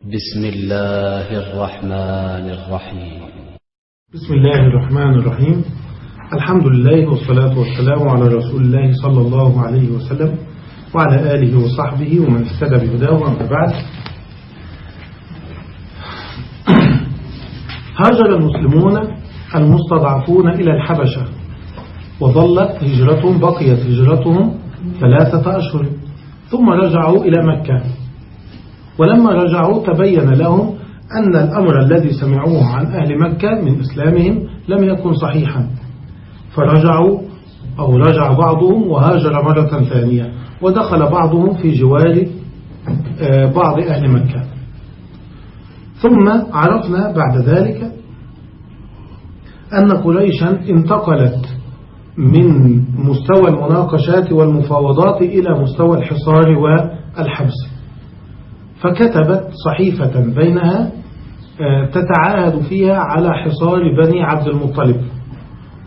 بسم الله الرحمن الرحيم. بسم الله الرحمن الرحيم. الحمد لله والصلاة والسلام على رسول الله صلى الله عليه وسلم وعلى آله وصحبه ومن اهتدى بهداه وأما بعد. هاجر المسلمون المستضعفون إلى الحبشة وظلت هجرتهم بقيت هجرتهم ثلاثة أشهر ثم رجعوا إلى مكة. ولما رجعوا تبين لهم أن الأمر الذي سمعوه عن أهل مكة من إسلامهم لم يكن صحيحا. فرجعوا أو رجع بعضهم وهاجر مرة ثانية ودخل بعضهم في جوار بعض أهل مكة. ثم عرفنا بعد ذلك أن قريشا انتقلت من مستوى المناقشات والمفاوضات إلى مستوى الحصار والحبس. فكتبت صحيفة بينها تتعاهد فيها على حصار بني عبد المطلب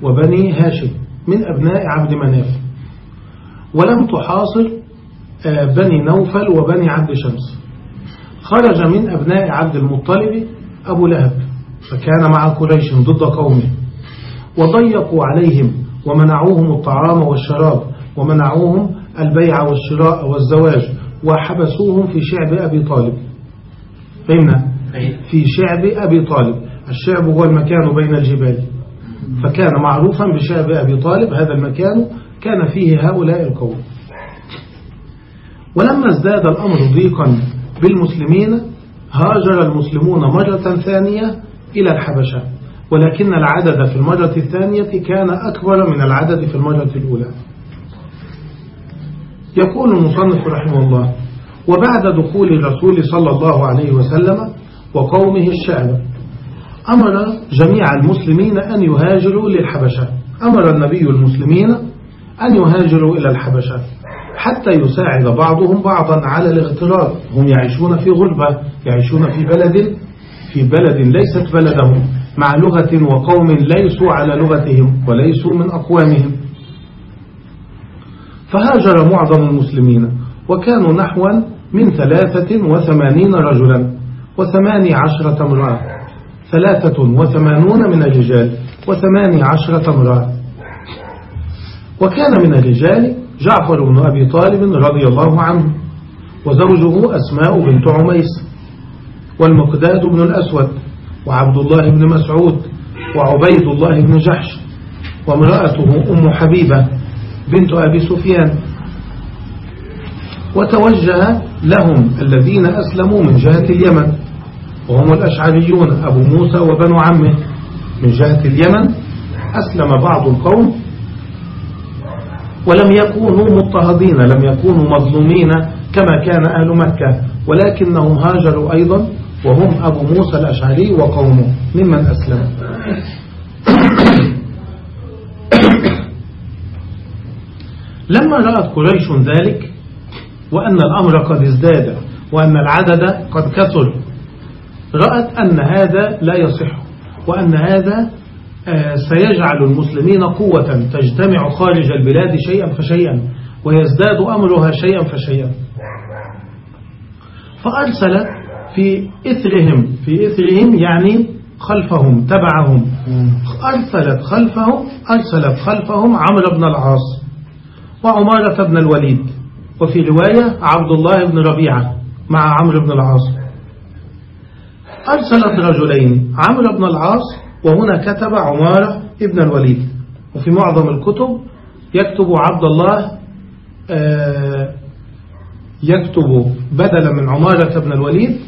وبني هاشم من أبناء عبد مناف. ولم تحاصر بني نوفل وبني عبد شمس. خرج من أبناء عبد المطلب أبو لهب فكان مع قريش ضد قومه. وضيقوا عليهم ومنعوهم الطعام والشراب ومنعوهم البيع والشراء والزواج وحبسوهم في شعب أبي طالب. فهمنا؟ في شعب أبي طالب. الشعب هو المكان بين الجبال. فكان معروفا بشعب أبي طالب هذا المكان كان فيه هؤلاء القوم. ولما ازداد الأمر ضيقا بالمسلمين هاجر المسلمون مرة ثانية إلى الحبشة. ولكن العدد في المرة الثانية كان أكبر من العدد في المرة الأولى. يقول المصنف رحمه الله. وبعد دخول الرسول صلى الله عليه وسلم وقومه الشعب أمر جميع المسلمين أن يهاجروا للحبشة. أمر النبي المسلمين أن يهاجروا إلى الحبشة حتى يساعد بعضهم بعضا على الاغتراب. هم يعيشون في غربة يعيشون في بلد في بلد ليست بلدهم مع لغة وقوم ليسوا على لغتهم وليسوا من أقوامهم. فهاجر معظم المسلمين وكانوا نحوا من ثلاثة وثمانين رجلا وثماني عشرة امرأة ثلاثة وثمانون من الرجال وثماني عشرة امرأة. وكان من الرجال جعفر بن أبي طالب رضي الله عنه وزوجه أسماء بنت عميس والمقداد بن الأسود وعبد الله بن مسعود وعبيد الله بن جحش وامرأته أم حبيبة. بنت أبي سفيان. وتوجه لهم الذين أسلموا من جهة اليمن. وهم الأشعريون أبو موسى وبنو عمه. من جهة اليمن أسلم بعض القوم. ولم يكونوا مضطهدين لم يكونوا مظلومين كما كان أهل مكة. ولكنهم هاجروا أيضا وهم أبو موسى الأشعري وقومه ممن أسلم. لما رأت قريش ذلك وأن الأمر قد ازداد وأن العدد قد كثر رأت أن هذا لا يصح وأن هذا سيجعل المسلمين قوة تجتمع خارج البلاد شيئا فشيئا ويزداد أمرها شيئا فشيئا. فأرسلت في إثرهم في إثرهم يعني خلفهم تبعهم. أرسلت خلفهم أرسلت خلفهم عمرو بن العاص. وعمارة بن الوليد وفي رواية عبد الله بن ربيعة مع عمرو بن العاص. أرسلت رجلين عمرو بن العاص وهنا كتب عمارة ابن الوليد. وفي معظم الكتب يكتب عبد الله يكتب بدلا من عمارة بن الوليد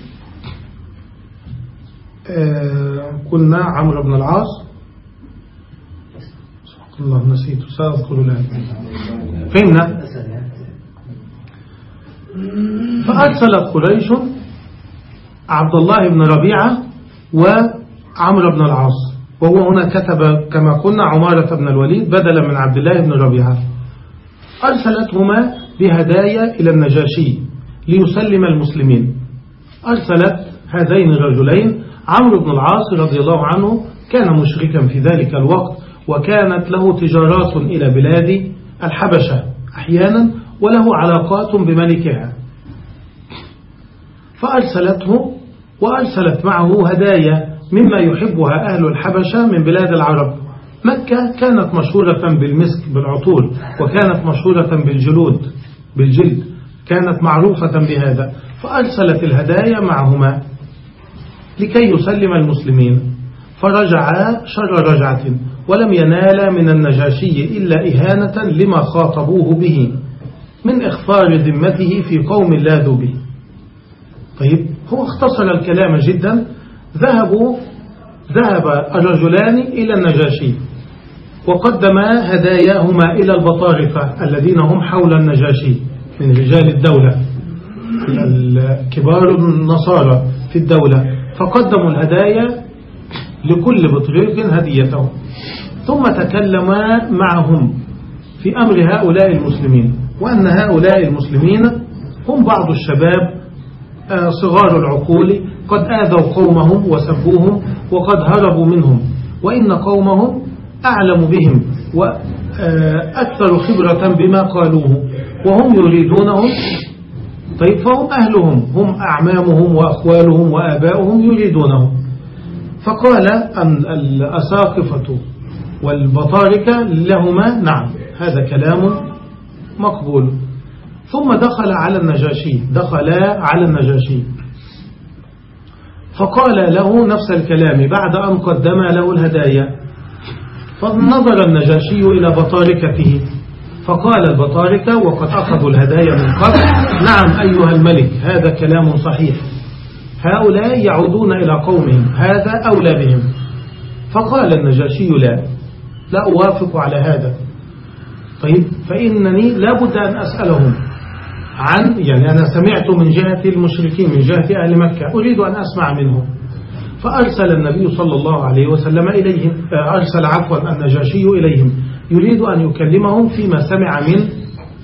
قلنا عمرو بن العاص الله. نسيت. سأذكر الآن فهمنا فأرسلت قريش عبد الله بن ربيعة وعمرو بن العاص وهو هنا كتب كما قلنا عمارة بن الوليد بدلا من عبد الله بن ربيعة. أرسلتهما بهدايا إلى النجاشي ليسلم المسلمين. أرسلت هذين الرجلين عمرو بن العاص رضي الله عنه كان مشركا في ذلك الوقت وكانت له تجارات إلى بلاد الحبشة أحيانا وله علاقات بملكها. فأرسلته وأرسلت معه هدايا مما يحبها أهل الحبشة من بلاد العرب. مكة كانت مشهورة بالمسك بالعطور وكانت مشهورة بالجلود بالجلد كانت معروفة بهذا. فأرسلت الهدايا معهما لكي يسلم المسلمين. فرجعا شر رجعة. ولم ينالا من النجاشي إلا إهانة لما خاطبوه به من إخفار ذمته في قوم لاذوا به. طيب هو اختصر الكلام جدا. ذهبوا ذهب الرجلان إلى النجاشي وقدما هداياهما إلى البطارقة الذين هم حول النجاشي من رجال الدولة. كبار النصارى في الدولة. فقدموا الهدايا لكل بطريق هديته. ثم تكلم معهم في أمر هؤلاء المسلمين وأن هؤلاء المسلمين هم بعض الشباب آه، صغار العقول قد آذوا قومهم وسبوهم وقد هربوا منهم وإن قومهم أعلم بهم وأكثر خبرة بما قالوه وهم يريدونهم طيب فهم أهلهم هم أعمامهم وأخوالهم وآباؤهم يريدونهم. فقال أن الأساقفة والبطاركة لهما نعم هذا كلام مقبول. ثم دخل على النجاشي دخلا على النجاشي. فقال له نفس الكلام بعد أن قدم له الهدايا. فنظر النجاشي إلى بطاركته فقال البطاركة وقد أخذوا الهدايا من قبل. نعم أيها الملك هذا كلام صحيح. هؤلاء يعودون إلى قومهم. هذا أولى بهم. فقال النجاشي لا. لا أوافق على هذا. طيب فإنني لابد أن أسألهم عن يعني أنا سمعت من جهة المشركين من جهة أهل مكة أريد أن أسمع منهم. فأرسل النبي صلى الله عليه وسلم إليهم أرسل عفوا النجاشي إليهم. يريد أن يكلمهم فيما سمع من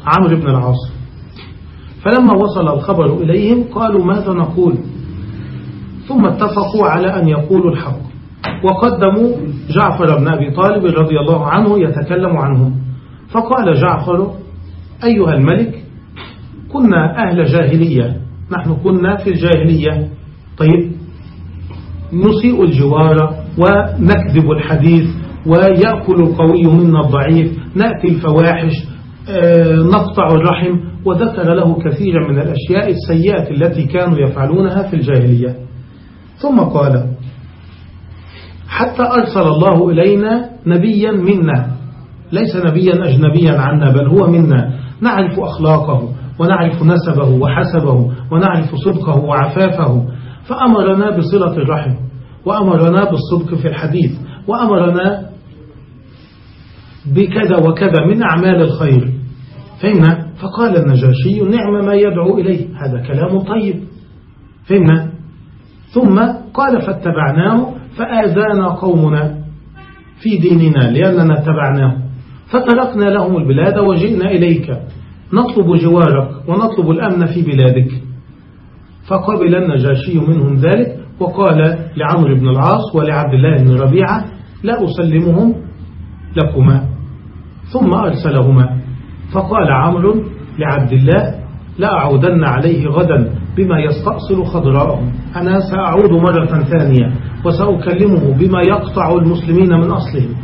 عمرو بن العاص. فلما وصل الخبر إليهم قالوا ماذا نقول؟ ثم اتفقوا على أن يقولوا الحق. وقدموا جعفر بن أبي طالب رضي الله عنه يتكلم عنهم. فقال جعفر أيها الملك كنا أهل جاهلية. نحن كنا في الجاهلية. طيب نسيء الجوار ونكذب الحديث ويأكل القوي منا الضعيف. نأتي الفواحش آه، نقطع الرحم. وذكر له كثيرا من الأشياء السيئة التي كانوا يفعلونها في الجاهلية. ثم قال حتى أرسل الله إلينا نبيا منا ليس نبيا أجنبيا عنا بل هو منا. نعرف أخلاقه ونعرف نسبه وحسبه ونعرف صدقه وعفافه. فأمرنا بصلة الرحم وأمرنا بالصدق في الحديث وأمرنا بكذا وكذا من أعمال الخير. فهمنا؟ فقال النجاشي نعم ما يدعو إليه. هذا كلام طيب. فهمنا؟ ثم قال فاتبعناه فآذانا قومنا في ديننا لأننا اتبعناه. فتركنا لهم البلاد وجئنا إليك. نطلب جوارك ونطلب الأمن في بلادك. فقبل النجاشي منهم ذلك وقال لعمر بن العاص ولعبد الله بن ربيعة لا أسلمهم لكما. ثم أرسلهما. فقال عمرو لعبد الله لا أعودن عليه غدا بما يستأصل خضراءهم أنا سأعود مرة ثانية وسأكلمه بما يقطع المسلمين من أصلهم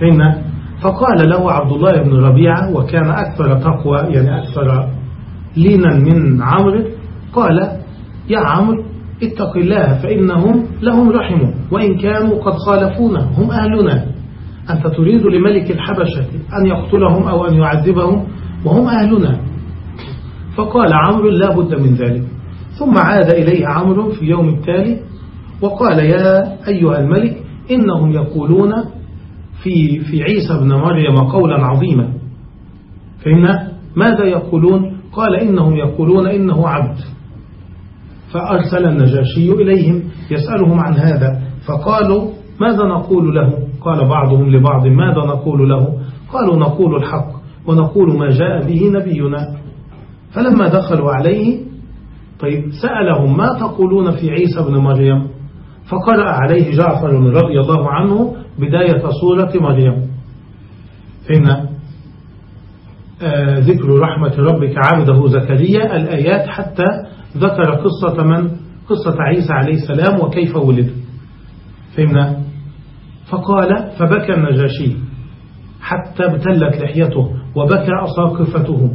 فإن فقال له عبد الله بن ربيعة وكان أكثر تقوى يعني أكثر لينا من عمرو قال يا عمرو اتق الله فإنهم لهم رحم وإن كانوا قد خالفونا هم أهلنا. أنت تريد لملك الحبشة أن يقتلهم أو أن يعذبهم وهم أهلنا. فقال عمرو لا بد من ذلك. ثم عاد إليه عمرو في يوم التالي وقال يا أيها الملك إنهم يقولون في في عيسى بن مريم قولا عظيما. فهمنا؟ ماذا يقولون؟ قال إنهم يقولون إنه عبد. فأرسل النجاشي إليهم يسألهم عن هذا. فقالوا ماذا نقول له؟ قال بعضهم لبعض ماذا نقول له؟ قالوا نقول الحق ونقول ما جاء به نبينا. فلما دخلوا عليه طيب سألهم ما تقولون في عيسى بن مريم؟ فقرأ عليه جعفر رضي الله عنه بداية سورة مريم. فهمنا آه ذكر رحمة ربك عبده زكريا الآيات حتى ذكر قصة من؟ قصة عيسى عليه السلام وكيف ولد. فهمنا فقال فبكى النجاشي حتى ابتلت لحيته وبكى أساقفته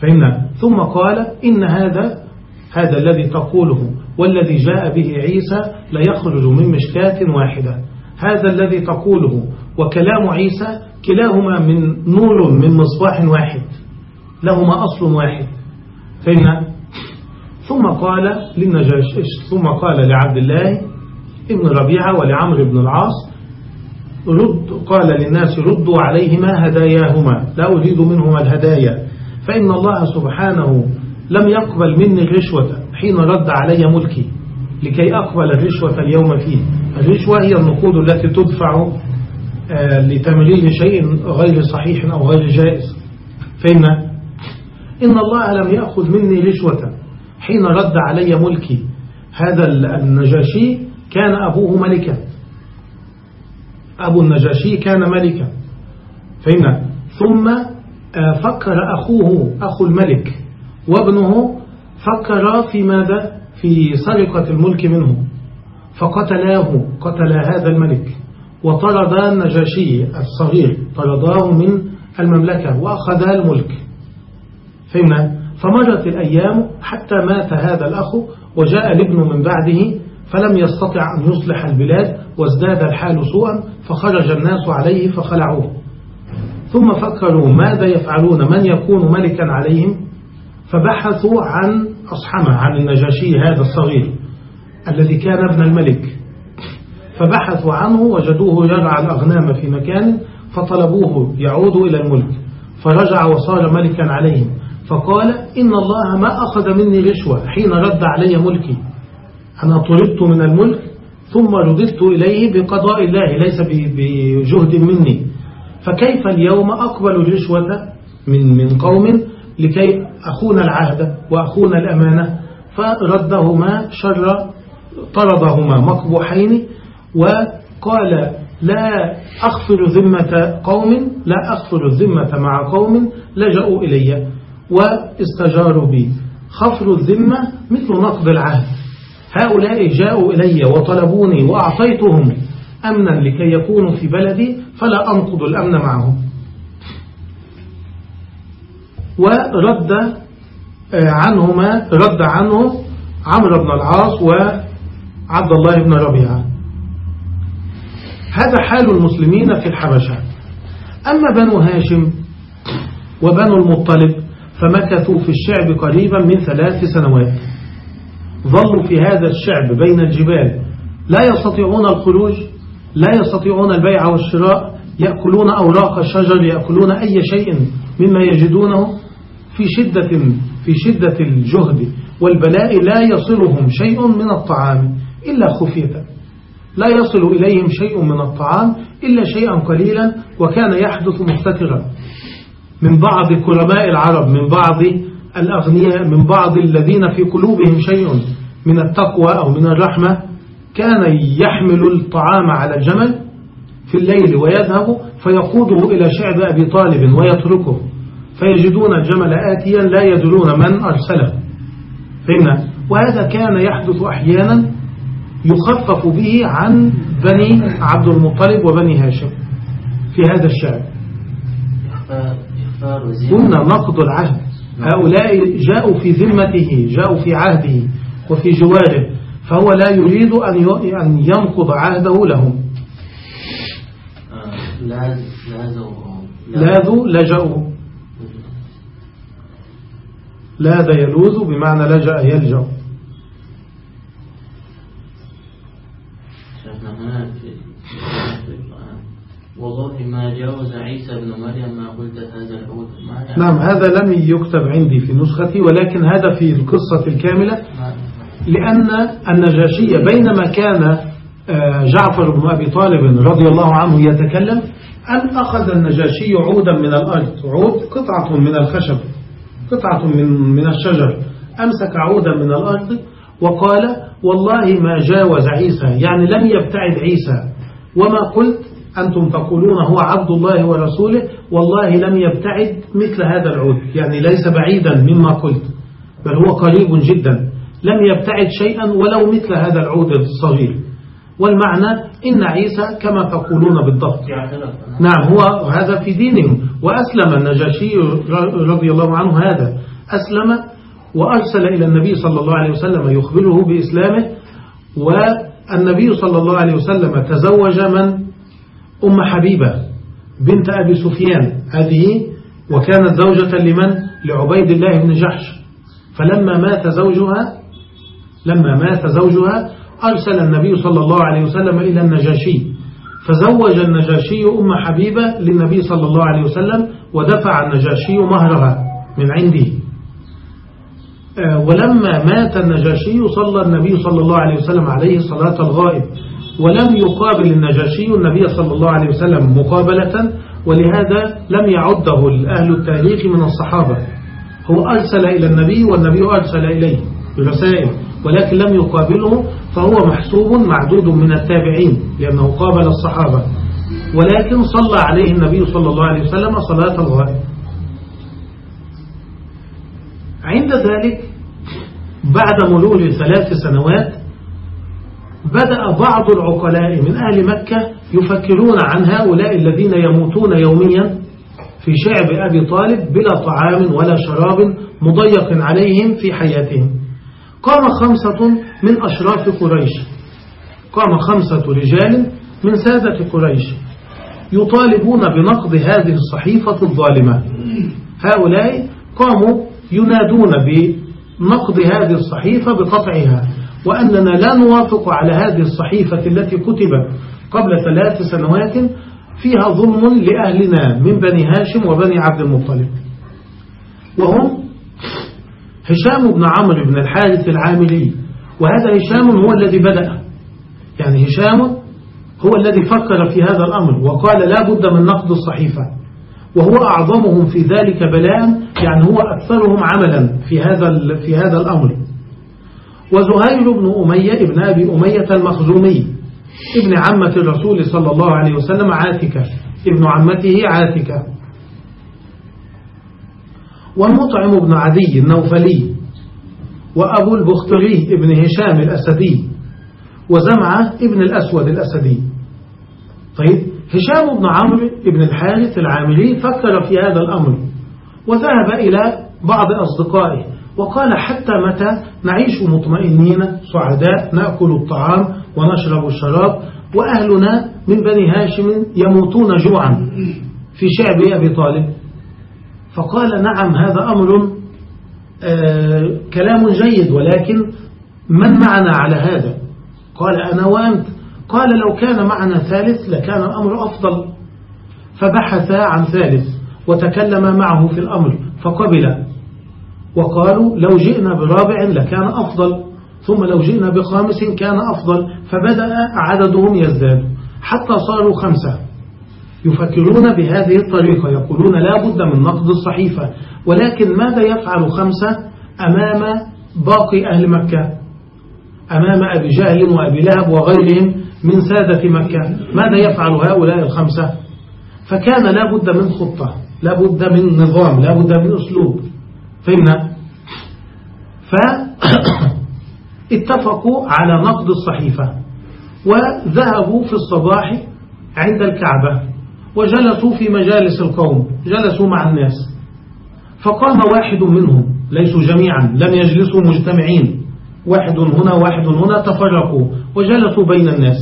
فهمنا ثم قال إن هذا هذا الذي تقوله والذي جاء به عيسى ليخرج من مشكاة واحدة. هذا الذي تقوله وكلام عيسى كلاهما من نور من مصباح واحد. لهما أصل واحد. فهمنا ثم قال للنجاش ثم قال لعبد الله ابن ربيعة ولعمر بن العاص رد قال للناس ردوا عليهما هداياهما. لا أريد منهما الهدايا. فإن الله سبحانه لم يقبل مني الرشوة حين رد علي ملكي لكي أقبل الرشوة اليوم فيه. الرشوة هي النقود التي تدفع آه، لتمرير شيء غير صحيح أو غير جائز. فإن إن الله لم يأخذ مني رشوة حين رد علي ملكي. هذا النجاشي كان أبوه ملكا. أبو النجاشي كان ملكا. فإن ثم فكر أخوه أخو الملك وابنه فكر في ماذا؟ في سرقة الملك منه فقتلاه قتل هذا الملك وطرد النجاشي الصغير طرداه من المملكة وأخذ الملك. فهمنا؟ فمرت الأيام حتى مات هذا الأخ وجاء الابن من بعده فلم يستطع أن يصلح البلاد وازداد الحال سوءا فخرج الناس عليه فخلعوه. ثم فكروا ماذا يفعلون من يكون ملكا عليهم؟ فبحثوا عن أصحمة عن النجاشي هذا الصغير الذي كان ابن الملك. فبحثوا عنه وجدوه يرعى الأغنام في مكان فطلبوه يعود إلى الملك. فرجع وصار ملكا عليهم. فقال إن الله ما أخذ مني رشوة حين رد علي ملكي. أنا طردت من الملك ثم رددت إليه بقضاء الله ليس بجهد مني. فكيف اليوم أقبل الرشوة من من قوم لكي أخون العهد وأخون الأمانة فردهما شر طردهما مقبوحين وقال لا أغفر ذمة قوم لا أغفر الذمة مع قوم لجأوا إلي واستجاروا بي. خفر الذمة مثل نقض العهد. هؤلاء جاءوا إلي وطلبوني وأعطيتهم أمنا لكي يكونوا في بلدي فلا أنقض الأمن معهم. ورد آه، عنهما رد عنه عمرو بن العاص وعبد الله بن ربيعة. هذا حال المسلمين في الحبشة. أما بنو هاشم وبنو المطلب فمكثوا في الشعب قريبا من ثلاث سنوات. ظلوا في هذا الشعب بين الجبال. لا يستطيعون الخروج لا يستطيعون البيع والشراء يأكلون أوراق الشجر يأكلون أي شيء مما يجدونه في شدة في شدة الجهد والبلاء لا يصلهم شيء من الطعام إلا خفية. لا يصل إليهم شيء من الطعام إلا شيئا قليلا وكان يحدث مستترا من بعض كرماء العرب من بعض الأغنياء من بعض الذين في قلوبهم شيء من التقوى أو من الرحمة كان يحمل الطعام على الجمل في الليل ويذهب فيقوده إلى شعب أبي طالب ويتركه. فيجدون الجمل آتيا لا يدرون من أرسله. فهمنا وهذا كان يحدث أحيانا يخفف به عن بني عبد المطلب وبني هاشم في هذا الشعب. قلنا نقض العهد. هؤلاء جاءوا في ذمته جاءوا في عهده وفي جواره. فهو لا يريد أن ينقض عهده لهم. لاذوا لجأوا لاذ يلوذ بمعنى لجأ يلجأ. والله ما جاوز عيسى بن مريم ما قلت هذا العود. نعم هذا لم يكتب عندي في نسختي ولكن هذا في القصة الكاملة. لأن النجاشية بينما كان آه، جعفر بن أبي طالب رضي الله عنه يتكلم أن أخذ النجاشي عودا من الأرض عود قطعة من الخشب قطعة من من الشجر أمسك عودا من الأرض وقال والله ما جاوز عيسى يعني لم يبتعد عيسى. وما قلت؟ أنتم تقولون هو عبد الله ورسوله والله لم يبتعد مثل هذا العود يعني ليس بعيدا مما قلت بل هو قريب جدا. لم يبتعد شيئا ولو مثل هذا العود الصغير. والمعنى إن عيسى كما تقولون بالضبط. نعم هو هذا في دينهم. وأسلم النجاشي رضي الله عنه هذا. أسلم وأرسل إلى النبي صلى الله عليه وسلم يخبره بإسلامه. والنبي صلى الله عليه وسلم تزوج من؟ أم حبيبة بنت أبي سفيان. هذه وكانت زوجة لمن؟ لعبيد الله بن جحش. فلما مات زوجها لما مات زوجها أرسل النبي صلى الله عليه وسلم إلى النجاشي. فزوج النجاشي أم حبيبة للنبي صلى الله عليه وسلم ودفع النجاشي مهرها من عنده. آه، ولما مات النجاشي صلى النبي صلى الله عليه وسلم عليه صلاة الغائب. ولم يقابل النجاشي النبي صلى الله عليه وسلم مقابلة ولهذا لم يعده أهل التاريخ من الصحابة. هو أرسل إلى النبي والنبي أرسل إليه برسائل ولكن لم يقابله فهو محسوب معدود من التابعين لأنه قابل الصحابة. ولكن صلى عليه النبي صلى الله عليه وسلم صلاة الغائب. عند ذلك بعد مرور ثلاث سنوات بدأ بعض العقلاء من أهل مكة يفكرون عن هؤلاء الذين يموتون يوميا في شعب أبي طالب بلا طعام ولا شراب مضيق عليهم في حياتهم. قام خمسة من أشراف قريش. قام خمسة رجال من سادة قريش. يطالبون بنقض هذه الصحيفة الظالمة. هؤلاء قاموا ينادون بنقض هذه الصحيفة بقطعها. وأننا لا نوافق على هذه الصحيفة التي كتبت قبل ثلاث سنوات. فيها ظلم لأهلنا من بني هاشم وبني عبد المطلب. وهم هشام بن عمرو بن الحارث العاملي. وهذا هشام هو الذي بدأ. يعني هشام هو الذي فكر في هذا الأمر وقال لا بد من نقض الصحيفة. وهو أعظمهم في ذلك بلاء يعني هو أكثرهم عملا في هذا في هذا الأمر. وزهير بن أمية ابن أبي أمية المخزومي. ابن عمة الرسول صلى الله عليه وسلم عاتكة. ابن عمته عاتكة. والمطعم بن عدي النوفلي وأبو البختري ابن هشام الأسدي وزمعة ابن الأسود الأسدي. طيب هشام بن عمرو ابن الحارث العاملي فكر في هذا الأمر وذهب إلى بعض أصدقائه وقال حتى متى نعيش مطمئنين سعداء نأكل الطعام ونشرب الشراب وأهلنا من بني هاشم يموتون جوعا في شعب أبي طالب. فقال نعم هذا أمر آه كلام جيد ولكن من معنا على هذا؟ قال أنا وأنت. قال لو كان معنا ثالث لكان الأمر أفضل. فبحث عن ثالث وتكلم معه في الأمر فقبل. وقالوا لو جئنا برابع لكان أفضل ثم لو جئنا بخامس كان أفضل فبدأ عددهم يزداد. حتى صاروا خمسة. يفكرون بهذه الطريقة يقولون لا بد من نقض الصحيفة ولكن ماذا يفعل خمسة أمام باقي أهل مكة؟ أمام أبي جهل وأبي لهب وغيرهم من سادة مكة. ماذا يفعل هؤلاء الخمسة؟ فكان لا بد من خطة لا بد من نظام لا بد من أسلوب. فهمنا؟ فاتفقوا على نقض الصحيفة وذهبوا في الصباح عند الكعبة. وجلسوا في مجالس القوم جلسوا مع الناس. فقام واحد منهم ليسوا جميعا لم يجلسوا مجتمعين. واحد هنا واحد هنا تفرقوا وجلسوا بين الناس.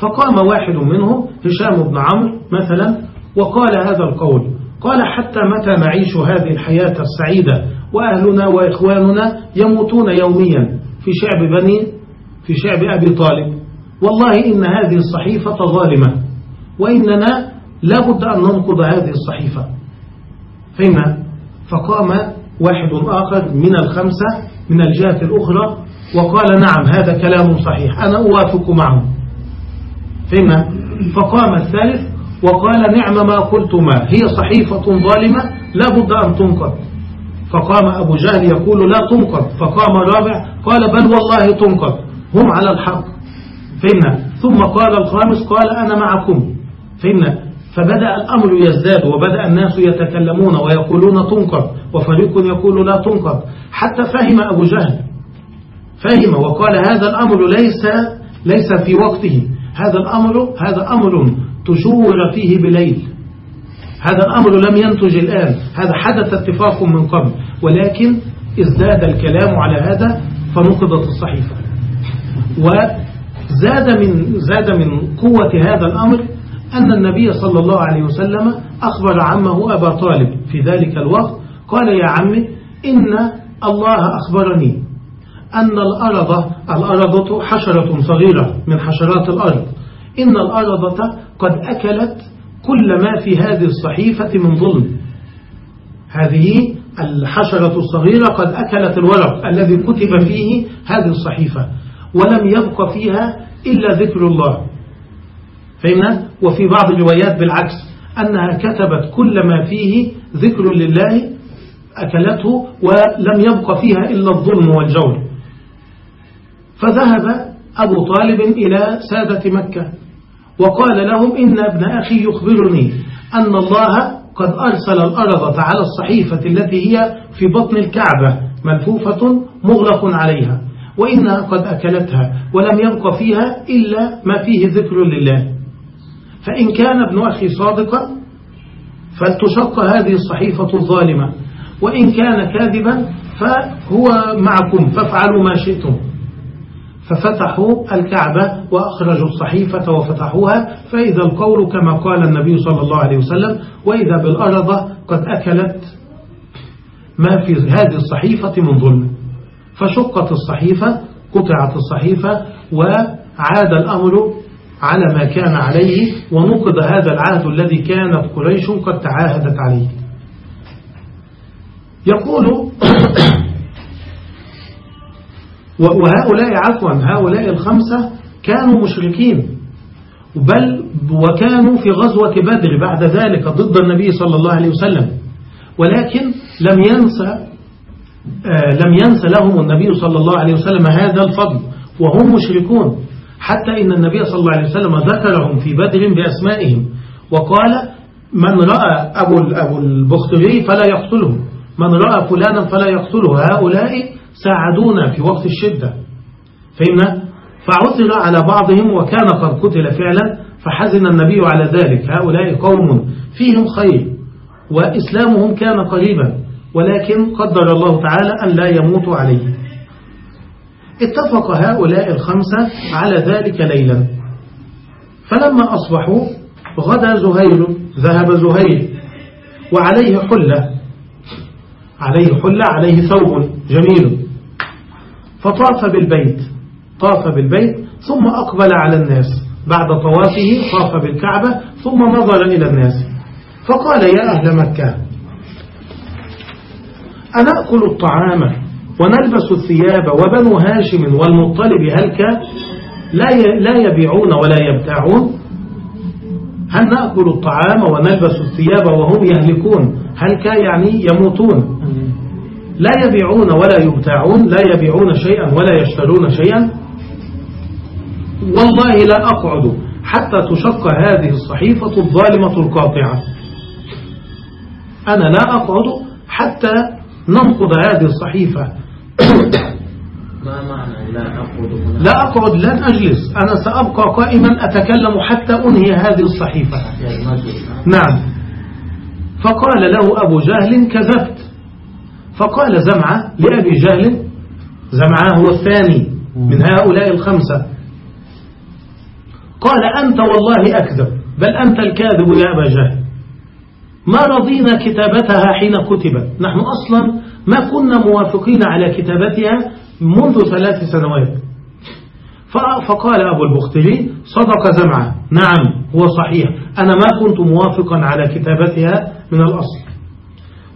فقام واحد منهم هشام بن عمرو مثلا وقال هذا القول قال حتى متى نعيش هذه الحياة السعيدة؟ وأهلنا وإخواننا يموتون يوميا في شعب بني في شعب أبي طالب. والله إن هذه الصحيفة ظالمة وإننا لا بد أن ننقض هذه الصحيفة. فهمنا فقام واحد آخر من الخمسة من الجهة الأخرى وقال نعم هذا كلام صحيح أنا أوافق معه. فهمنا فقام الثالث وقال نعم ما قلتما هي صحيفة ظالمة لا بد أن تنقض. فقام أبو جهل يقول لا تنقض. فقام الرابع قال بل والله تنقض. هم على الحق. فهمنا ثم قال الخامس قال أنا معكم. فهمنا فبدأ الأمر يزداد وبدأ الناس يتكلمون ويقولون تنقض وفريق يقول لا تنقض حتى فهم أبو جهل فهم وقال هذا الأمر ليس ليس في وقته. هذا الأمر هذا أمر تشور فيه بليل. هذا الأمر لم ينتج الآن. هذا حدث اتفاق من قبل. ولكن ازداد الكلام على هذا فنقضت الصحيفة. وزاد من زاد من قوة هذا الأمر أن النبي صلى الله عليه وسلم أخبر عمه أبا طالب في ذلك الوقت قال يا عمي إن الله أخبرني أن الأرض الأرضة حشرة صغيرة من حشرات الأرض. إن الأرضة قد أكلت كل ما في هذه الصحيفة من ظلم. هذه الحشرة الصغيرة قد أكلت الورق الذي كتب فيه هذه الصحيفة ولم يبق فيها إلا ذكر الله. فهمنا؟ وفي بعض الروايات بالعكس أنها كتبت كل ما فيه ذكر لله أكلته ولم يبق فيها إلا الظلم والجور. فذهب أبو طالب إلى سادة مكة وقال لهم إن ابن أخي يخبرني أن الله قد أرسل الأرض على الصحيفة التي هي في بطن الكعبة ملفوفة مغلق عليها وإنها قد أكلتها ولم يبق فيها إلا ما فيه ذكر لله. فإن كان ابن أخي صادقا فلتشق هذه الصحيفة الظالمة. وإن كان كاذبا فهو معكم فافعلوا ما شئتم. ففتحوا الكعبة وأخرجوا الصحيفة وفتحوها فإذا القول كما قال النبي صلى الله عليه وسلم وإذا بالأرض قد أكلت ما في هذه الصحيفة من ظلم. فشقت الصحيفة قطعت الصحيفة وعاد الأمر على ما كان عليه ونقض هذا العهد الذي كانت قريش قد تعاهدت عليه. يقول وهؤلاء عفوا هؤلاء الخمسة كانوا مشركين بل وكانوا في غزوة بدر بعد ذلك ضد النبي صلى الله عليه وسلم. ولكن لم ينسى آه، لم ينسى لهم النبي صلى الله عليه وسلم هذا الفضل وهم مشركون. حتى إن النبي صلى الله عليه وسلم ذكرهم في بدر بأسمائهم. وقال من رأى أبو أبو البختري فلا يقتله. من رأى فلانا فلا يقتله. هؤلاء ساعدونا في وقت الشدة. فهمنا؟ فعثر على بعضهم وكان قد قتل فعلا فحزن النبي على ذلك. هؤلاء قوم فيهم خير وإسلامهم كان قريبا ولكن قدر الله تعالى أن لا يموتوا عليه. اتفق هؤلاء الخمسة على ذلك ليلا. فلما أصبحوا غدا زهير ذهب زهير وعليه حلة. عليه حلة عليه ثوب جميل. فطاف بالبيت طاف بالبيت ثم أقبل على الناس. بعد طوافه طاف بالكعبة ثم نظر إلى الناس. فقال يا أهل مكة أنأكل الطعام ونلبس الثياب وبنو هاشم والمطلب هلك لا يبيعون ولا يبتاعون. هل نأكل الطعام ونلبس الثياب وهم يهلكون؟ هلك يعني يموتون. لا يبيعون ولا يبتاعون لا يبيعون شيئا ولا يشترون شيئا. والله لا أقعد حتى تشق هذه الصحيفة الظالمة القاطعة. أنا لا أقعد حتى ننقض هذه الصحيفة. ما معنى لا أقعد لا أقعد لن أجلس. أنا سأبقى قائما أتكلم حتى أنهي هذه الصحيفة. نعم. فقال له أبو جهل كذبت. فقال زمعة لأبي جهل زمعة هو الثاني من هؤلاء الخمسة. قال أنت والله أكذب بل أنت الكاذب يا أبا جهل. ما رضينا كتابتها حين كتبت. نحن أصلا ما كنا موافقين على كتابتها منذ ثلاث سنوات. فقال أبو البختري صدق زمعة نعم هو صحيح. أنا ما كنت موافقا على كتابتها من الأصل.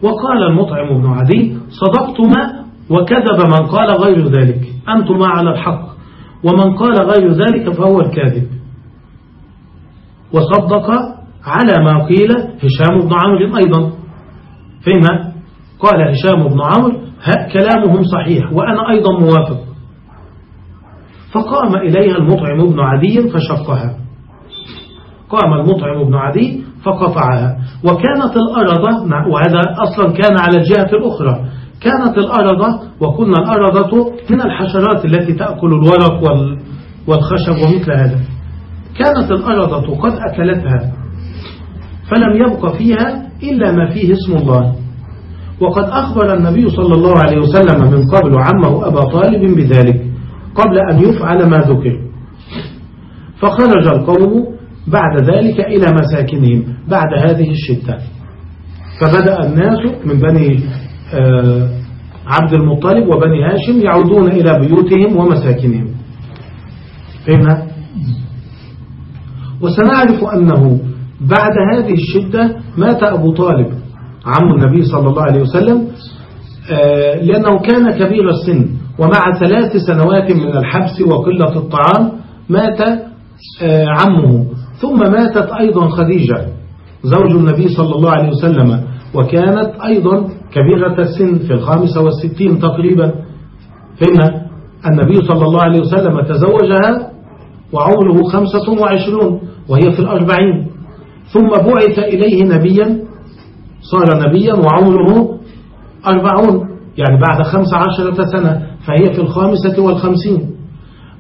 وقال المطعم بن عدي صدقتما وكذب من قال غير ذلك. أنتما على الحق. ومن قال غير ذلك فهو الكاذب. وصدق على ما قيل هشام بن عمرو أيضا. فهمنا؟ قال هشام بن عمرو كلامهم صحيح وأنا أيضا موافق. فقام إليها المطعم بن عدي فشقها. قام المطعم بن عدي فقطعها. وكانت الأرض وهذا أصلا كان على الجهة الأخرى. كانت الأرضة وكنا الأرضة من الحشرات التي تأكل الورق وال- والخشب ومثل هذا. كانت الأرضة قد أكلتها فلم يبق فيها إلا ما فيه اسم الله. وقد أخبر النبي صلى الله عليه وسلم من قبل عمه أبا طالب بذلك قبل أن يفعل ما ذكر. فخرج القوم بعد ذلك إلى مساكنهم بعد هذه الشتة فبدأ الناس من بني آه، عبد المطلب وبني هاشم يعودون إلى بيوتهم ومساكنهم. فهمنا؟ وسنعرف أنه بعد هذه الشدة مات أبو طالب. عم النبي صلى الله عليه وسلم آه، لأنه كان كبير السن ومع ثلاث سنوات من الحبس وقلة الطعام مات آه، عمه. ثم ماتت أيضا خديجة زوج النبي صلى الله عليه وسلم وكانت أيضا كبيرة السن في الخامسة والستين تقريبا. فإن النبي صلى الله عليه وسلم تزوجها وعمره خمسة وعشرون وهي في الأربعين. ثم بعث إليه نبيا صار نبيا وعمره أربعون يعني بعد خمس عشرة سنة فهي في الخامسة والخمسين.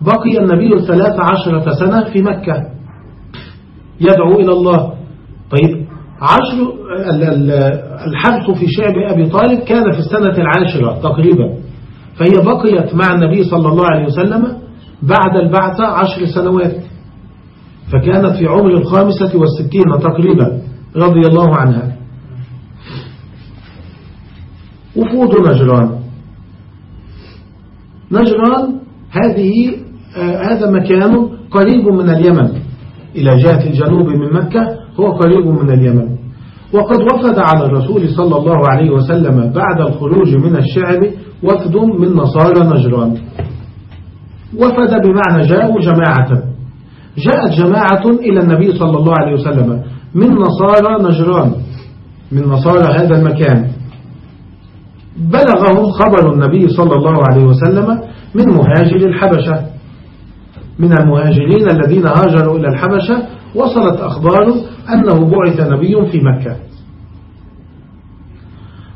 بقي النبي ثلاث عشرة سنة في مكة. يدعو إلى الله. طيب عشر ال- ال- الحبس في شعب أبي طالب كان في السنة العاشرة تقريبا. فهي بقيت مع النبي صلى الله عليه وسلم بعد البعثة عشر سنوات. فكانت في عمر الخامسة والستين تقريبا رضي الله عنها. وفود نجران نجران هذه آه هذا مكان قريب من اليمن. إلى جهة الجنوب من مكة هو قريب من اليمن. وقد وفد على الرسول صلى الله عليه وسلم بعد الخروج من الشعب وفد من نصارى نجران وفد بمعنى جاءوا جماعة. جاءت جماعة إلى النبي صلى الله عليه وسلم من نصارى نجران من نصارى هذا المكان. بلغهم خبر النبي صلى الله عليه وسلم من مهاجر الحبشة. من المهاجرين الذين هاجروا إلى الحبشة وصلت أخبار أنه بعث نبي في مكة.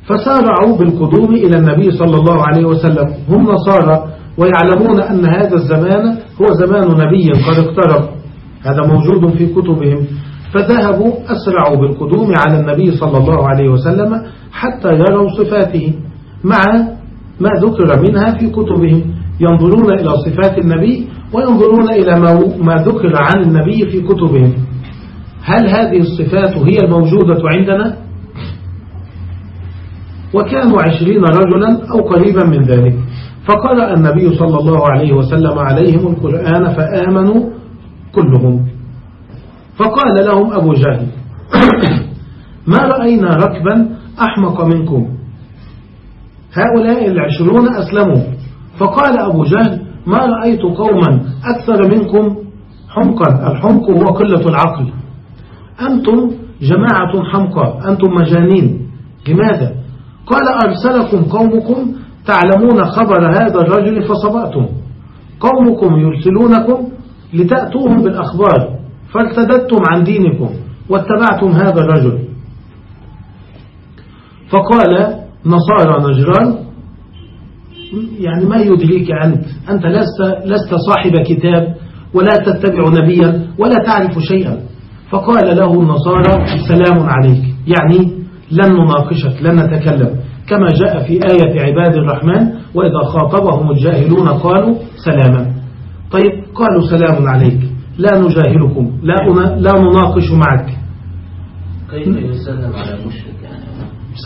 فسارعوا بالقدوم إلى النبي صلى الله عليه وسلم. هم نصارى ويعلمون أن هذا الزمان هو زمان نبي قد اقترب. هذا موجود في كتبهم. فذهبوا أسرعوا بالقدوم على النبي صلى الله عليه وسلم حتى يروا صفاته. مع ما ذكر منها في كتبهم. ينظرون إلى صفات النبي وينظرون إلى ما ذكر عن النبي في كتبهم. هل هذه الصفات هي الموجودة عندنا؟ وكانوا عشرين رجلا أو قريبا من ذلك. فقرأ النبي صلى الله عليه وسلم عليهم القرآن فآمنوا كلهم. فقال لهم أبو جهل ما رأينا ركبا أحمق منكم؟ هؤلاء العشرون أسلموا. فقال أبو جهل ما رأيت قوما أكثر منكم حمقا الحمق هو قلة العقل. أنتم جماعة حمقى أنتم مجانين. لماذا؟ قال أرسلكم قومكم تعلمون خبر هذا الرجل فصبأتم. قومكم يرسلونكم لتأتوهم بالأخبار فارتددتم عن دينكم واتبعتم هذا الرجل. فقال نصارى نجران يعني ما يدريك أنت. أنت لست, لست صاحب كتاب ولا تتبع نبيا ولا تعرف شيئا. فقال له النصارى سلام عليك. يعني لن نناقشك لن نتكلم. كما جاء في آية عباد الرحمن وإذا خاطبهم الجاهلون قالوا سلاما. طيب قالوا سلام عليك. لا نجاهلكم لا, لا نناقش معك. كيف يسلم على مشرك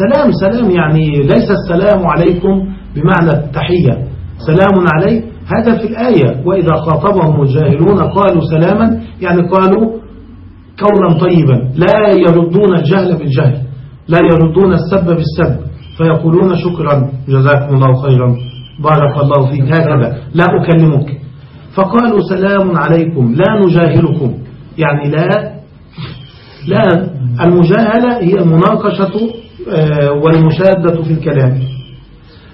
سلام سلام يعني ليس السلام عليكم بمعنى التحية. سلام عليك هذا في الآية. وإذا خاطبهم الجاهلون قالوا سلاما يعني قالوا قولا طيبا. لا يردون الجهل بالجهل لا يردون السب بالسب. فيقولون شكرا جزاكم الله خيرا. بارك الله فيك. هكذا. لا أكلمك. فقالوا سلام عليكم لا نجاهلكم. يعني لا لا. المجاهلة هي المناقشة والمشادة في الكلام.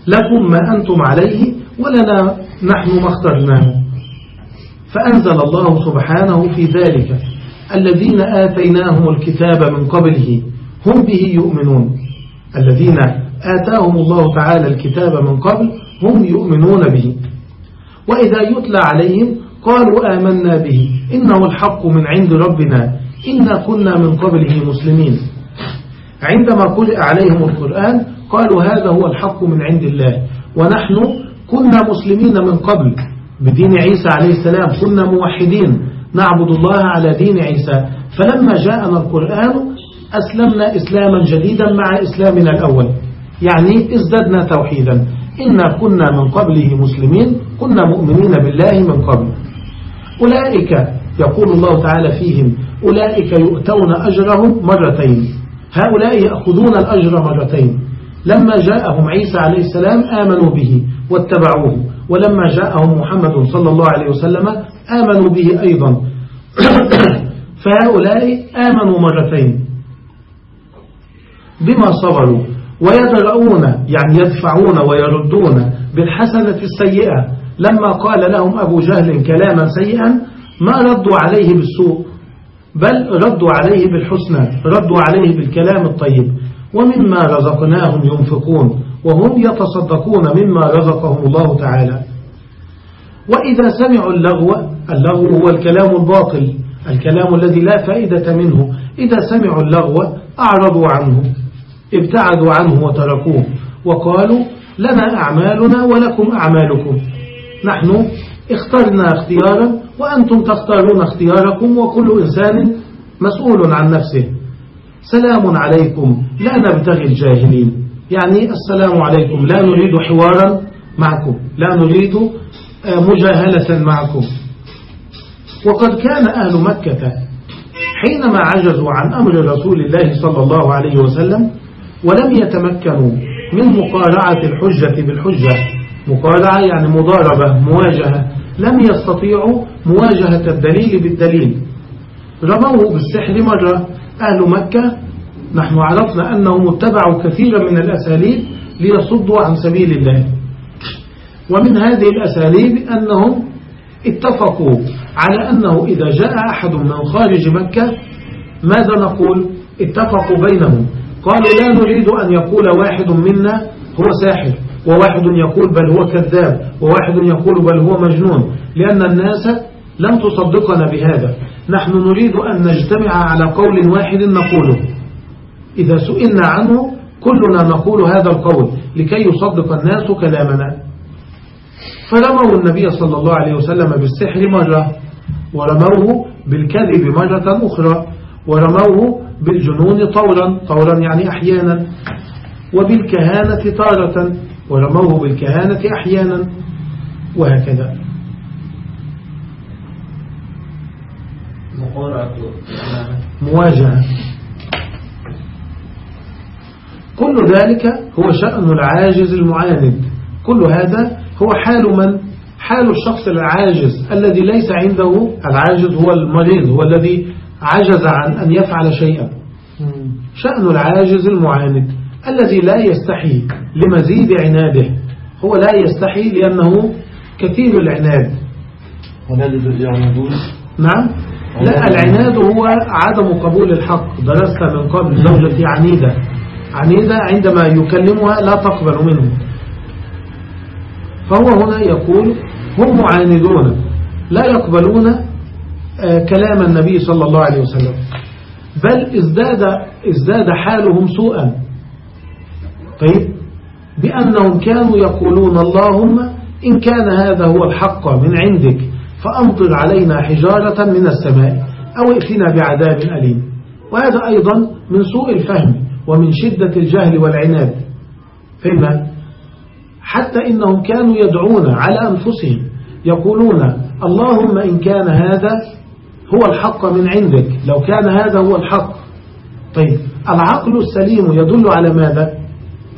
لكم ما أنتم عليه ولنا نحن ما اخترناه. فأنزل الله سبحانه في ذلك. الذين آتيناهم الكتاب من قبله هم به يؤمنون. الذين آتاهم الله تعالى الكتاب من قبل هم يؤمنون به. وإذا يتلى عليهم قالوا آمنا به. إنه الحق من عند ربنا. إنا كنا من قبله مسلمين. عندما قرئ عليهم القرآن قالوا هذا هو الحق من عند الله. ونحن كنا مسلمين من قبل بدين عيسى عليه السلام. كنا موحدين. نعبد الله على دين عيسى. فلما جاءنا القرآن أسلمنا إسلاما جديدا مع إسلامنا الأول. يعني ازددنا توحيدا. إنا كنا من قبله مسلمين. كنا مؤمنين بالله من قبل. أولئك يقول الله تعالى فيهم أولئك يؤتون أجرهم مرتين. هؤلاء يأخذون الأجر مرتين. لما جاءهم عيسى عليه السلام آمنوا به واتبعوه. ولما جاءهم محمد صلى الله عليه وسلم آمنوا به أيضا. فهؤلاء آمنوا مرتين. بما صبروا ويدرؤون يعني يدفعون ويردون بالحسنة السيئة. لما قال لهم أبو جهل كلاما سيئا ما ردوا عليه بالسوء؟ بل ردوا عليه بالحسنى ردوا عليه بالكلام الطيب. ومما رزقناهم ينفقون وهم يتصدقون مما رزقهم الله تعالى. وإذا سمعوا اللغو اللغو هو الكلام الباطل الكلام الذي لا فائدة منه. إذا سمعوا اللغو أعرضوا عنه ابتعدوا عنه وتركوه. وقالوا لنا أعمالنا ولكم أعمالكم. نحن اخترنا اختيارا وأنتم تختارون اختياركم وكل إنسان مسؤول عن نفسه. سلام عليكم. لا نبتغي الجاهلين. يعني السلام عليكم. لا نريد حوارا معكم. لا نريد آه، مجاهلة معكم. وقد كان أهل مكة حينما عجزوا عن أمر رسول الله صلى الله عليه وسلم ولم يتمكنوا من مقارعة الحجة بالحجة. مقارعة يعني مضاربة مواجهة. لم يستطيعوا مواجهة الدليل بالدليل. رموه بالسحر مرة. أهل مكة نحن عرفنا أنهم اتبعوا كثيرا من الأساليب ليصدوا عن سبيل الله. ومن هذه الأساليب أنهم اتفقوا على أنه إذا جاء أحد من خارج مكة ماذا نقول؟ اتفقوا بينهم. قالوا لا نريد أن يقول واحد منا هو ساحر. وواحد يقول بل هو كذاب وواحد يقول بل هو مجنون. لأن الناس لم تصدقنا بهذا. نحن نريد أن نجتمع على قول واحد نقوله. إذا سئلنا عنه كلنا نقول هذا القول. لكي يصدق الناس كلامنا. فرموا النبي صلى الله عليه وسلم بالسحر مرة ورموه بالكذب مرة أخرى ورموه بالجنون طورا طورا يعني أحيانا وبالكهانة تارة ورموه بالكهانة أحيانا وهكذا. مواجهة. كل ذلك هو شأن العاجز المعاند. كل هذا هو حال من؟ حال الشخص العاجز الذي ليس عنده العاجز هو المريض هو الذي عجز عن أن يفعل شيئا. شأن العاجز المعاند. الذي لا يستحي لمزيد عناده. هو لا يستحي لأنه كثير العناد. نعم. لا العناد هو عدم قبول الحق. درست من قبل زوجتي عنيدة. عنيدة عندما يكلمها لا تقبل منه. فهو هنا يقول هم معاندون. لا يقبلون آه، كلام النبي صلى الله عليه وسلم. بل ازداد, ازداد حالهم سوءا. طيب؟ بأنهم كانوا يقولون اللهم إن كان هذا هو الحق من عندك فأمطر علينا حجارة من السماء أو ائتنا بعذاب أليم. وهذا أيضا من سوء الفهم ومن شدة الجهل والعناد. فإما حتى إنهم كانوا يدعون على أنفسهم يقولون اللهم إن كان هذا هو الحق من عندك لو كان هذا هو الحق. طيب العقل السليم يدل على ماذا؟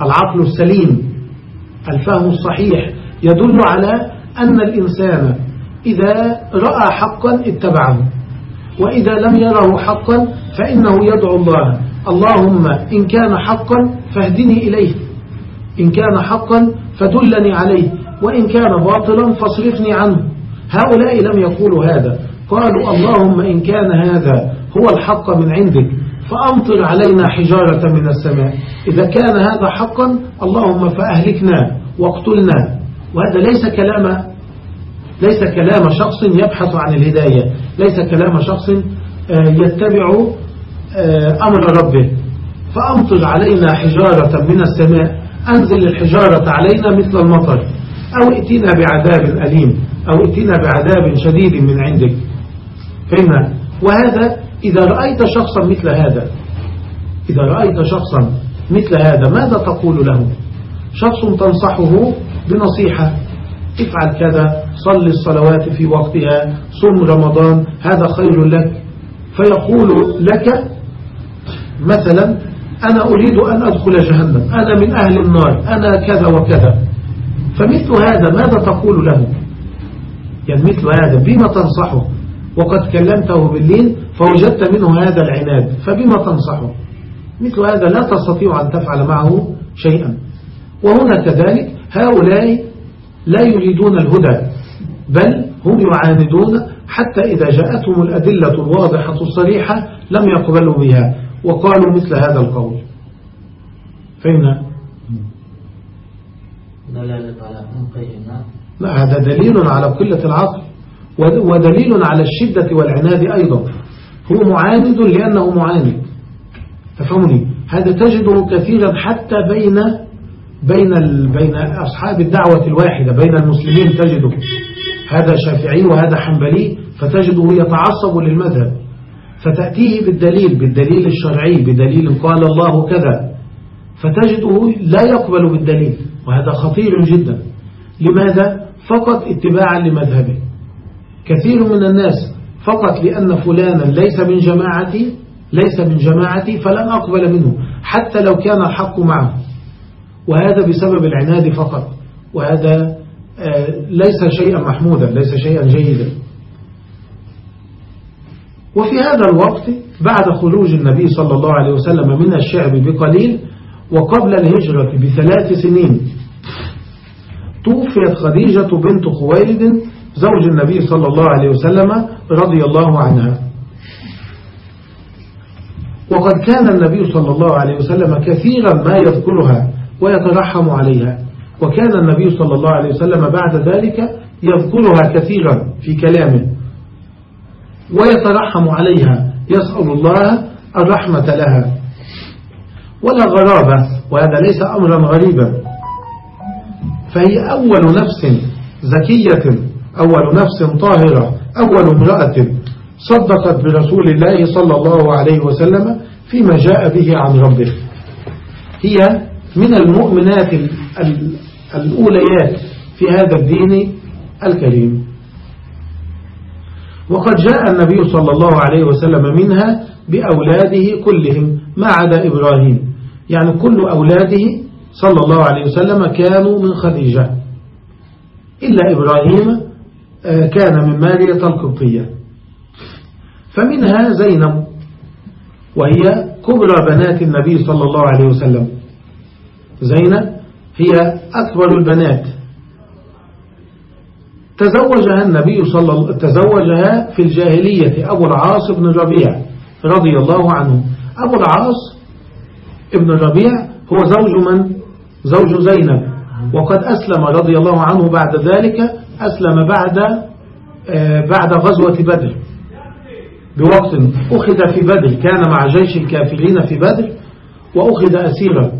العقل السليم الفهم الصحيح يدل على أن الإنسان إذا رأى حقا اتبعه وإذا لم يره حقا فإنه يدعو الله. اللهم إن كان حقا فاهدني إليه إن كان حقا فدلني عليه وإن كان باطلا فاصرفني عنه. هؤلاء لم يقولوا هذا قالوا اللهم إن كان هذا هو الحق من عندك. فأمطر علينا حجارة من السماء. إذا كان هذا حقا اللهم فأهلكنا واقتلنا. وهذا ليس كلام ليس كلام شخص يبحث عن الهداية. ليس كلام شخص آه، يتبع آه، أمر ربه. فأمطر علينا حجارة من السماء. أنزل الحجارة علينا مثل المطر. أو ائتنا بعذاب أليم. أو ائتنا بعذاب شديد من عندك. فهمنا؟ وهذا إذا رأيت شخصا مثل هذا إذا رأيت شخصا مثل هذا ماذا تقول له؟ شخص تنصحه بنصيحة افعل كذا صل الصلوات في وقتها صم رمضان هذا خير لك. فيقول لك مثلا أنا أريد أن أدخل جهنم أنا من أهل النار أنا كذا وكذا. فمثل هذا ماذا تقول له؟ يعني مثل هذا بما تنصحه؟ وقد كلمته بالليل فوجدت منه هذا العناد فبما تنصحه مثل هذا لا تستطيع أن تفعل معه شيئا وهنا كذلك هؤلاء لا يريدون الهدى بل هم يعاندون حتى إذا جاءتهم الأدلة الواضحة الصريحة لم يقبلوا بها وقالوا مثل هذا القول فهمنا لا هذا دليل على قلة العقل ودليل على الشدة والعناد أيضا. هو معاند لأنه معاند. تفهمني هذا تجده كثيرا حتى بين بين بين أصحاب الدعوة الواحدة بين المسلمين تجده. هذا شافعي وهذا حنبلي فتجده يتعصب للمذهب. فتأتيه بالدليل بالدليل الشرعي بدليل قال الله كذا. فتجده لا يقبل بالدليل وهذا خطير جدا. لماذا؟ فقط اتباعا لمذهبه. كثير من الناس فقط لأن فلانا ليس من جماعتي ليس من جماعتي فلن أقبل منه حتى لو كان الحق معه. وهذا بسبب العناد فقط. وهذا آه، ليس شيئا محمودا ليس شيئا جيدا. وفي هذا الوقت بعد خروج النبي صلى الله عليه وسلم من الشعب بقليل وقبل الهجرة بثلاث سنين توفيت خديجة بنت خويلد زوج النبي صلى الله عليه وسلم رضي الله عنها وقد كان النبي صلى الله عليه وسلم كثيرا ما يذكرها ويترحم عليها. وكان النبي صلى الله عليه وسلم بعد ذلك يذكرها كثيرا في كلامه. ويترحم عليها يسأل الله الرحمة لها. ولا غرابة وهذا ليس أمرا غريبا. فهي أول نفس زكية أول نفس طاهرة أول امرأة صدقت برسول الله صلى الله عليه وسلم فيما جاء به عن ربه. هي من المؤمنات الأوليات في هذا الدين الكريم. وقد جاء النبي صلى الله عليه وسلم منها بأولاده كلهم ما عدا إبراهيم. يعني كل أولاده صلى الله عليه وسلم كانوا من خديجة. إلا إبراهيم كان من مارية القبطية فمنها زينب وهي كبرى بنات النبي صلى الله عليه وسلم. زينب هي أكبر البنات. تزوجها النبي صلى الله تزوجها في الجاهلية أبو العاص بن ربيع رضي الله عنه. أبو العاص ابن ربيع هو زوج من؟ زوج زينب. وقد أسلم رضي الله عنه بعد ذلك أسلم بعد آه، بعد غزوة بدر. بوقت أخذ في بدر كان مع جيش الكافرين في بدر وأخذ أسيرا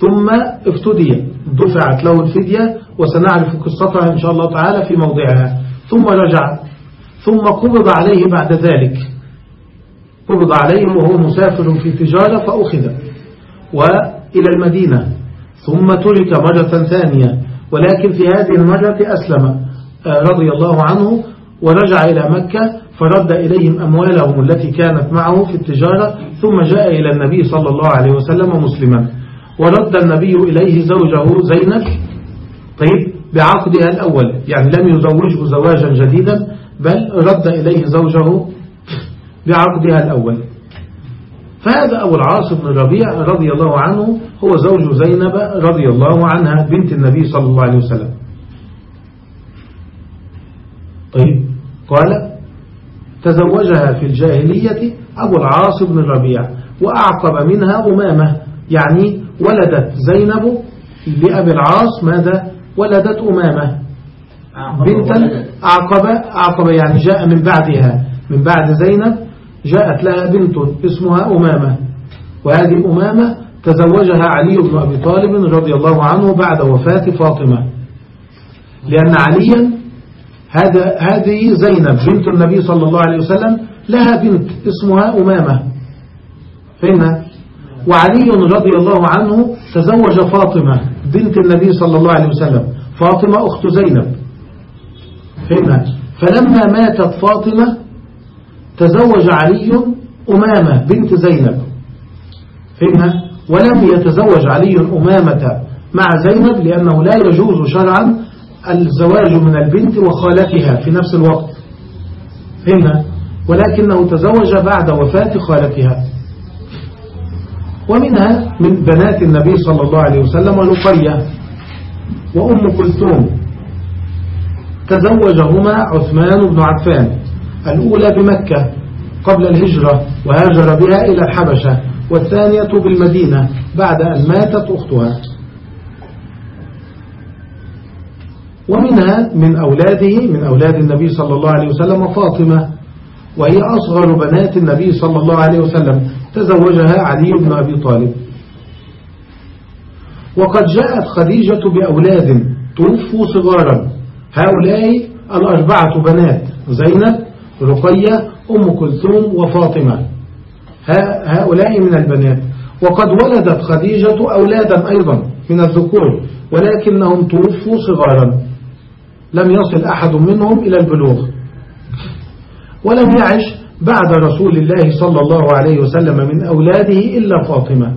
ثم افتدي دفعت له الفدية وسنعرف قصتها إن شاء الله تعالى في موضعها. ثم رجع ثم قبض عليه بعد ذلك. قبض عليه وهو مسافر في تجارة فأخذ. وإلى المدينة ثم ترك مرة ثانية. ولكن في هذه المرة أسلم آه، رضي الله عنه ورجع إلى مكة فرد إليهم أموالهم التي كانت معه في التجارة ثم جاء إلى النبي صلى الله عليه وسلم مسلما. ورد النبي إليه زوجه زينب طيب بعقدها الأول يعني لم يزوجه زواجا جديدا بل رد إليه زوجه بعقدها الأول. فهذا أبو العاص بن ربيع رضي الله عنه هو زوج زينب رضي الله عنها بنت النبي صلى الله عليه وسلم. طيب قال تزوجها في الجاهلية أبو العاص بن ربيع وأعقب منها أمامة يعني ولدت زينب لأبي العاص ماذا؟ ولدت أمامة. بنتا أعقب أعقب يعني جاء من بعدها من بعد زينب جاءت لها بنت اسمها أمامة وهذه أمامة تزوجها علي بن أبي طالب رضي الله عنه بعد وفاة فاطمة. لأن عليا هذا هذه زينب بنت النبي صلى الله عليه وسلم لها بنت اسمها أمامة. فهمنا؟ وعلي رضي الله عنه تزوج فاطمة بنت النبي صلى الله عليه وسلم فاطمة أخت زينب. فهمنا؟ فلما ماتت فاطمة تزوج علي أمامة بنت زينب. فهمنا؟ ولم يتزوج علي أمامة مع زينب لأنه لا يجوز شرعا الزواج من البنت وخالتها في نفس الوقت. فهمنا؟ ولكنه تزوج بعد وفاة خالتها. ومنها من بنات النبي صلى الله عليه وسلم رقية وأم كلثوم. تزوجهما عثمان بن عفان. الأولى بمكة قبل الهجرة وهاجر بها إلى الحبشة والثانية بالمدينة بعد أن ماتت أختها. ومنها من أولاده من أولاد النبي صلى الله عليه وسلم فاطمة وهي أصغر بنات النبي صلى الله عليه وسلم تزوجها علي بن أبي طالب. وقد جاءت خديجة بأولاد توفوا صغارا هؤلاء الأربعة بنات زينب رقية أم كلثوم وفاطمة. هؤلاء من البنات. وقد ولدت خديجة أولادا أيضا من الذكور ولكنهم توفوا صغارا. لم يصل أحد منهم إلى البلوغ. ولم يعش بعد رسول الله صلى الله عليه وسلم من أولاده إلا فاطمة.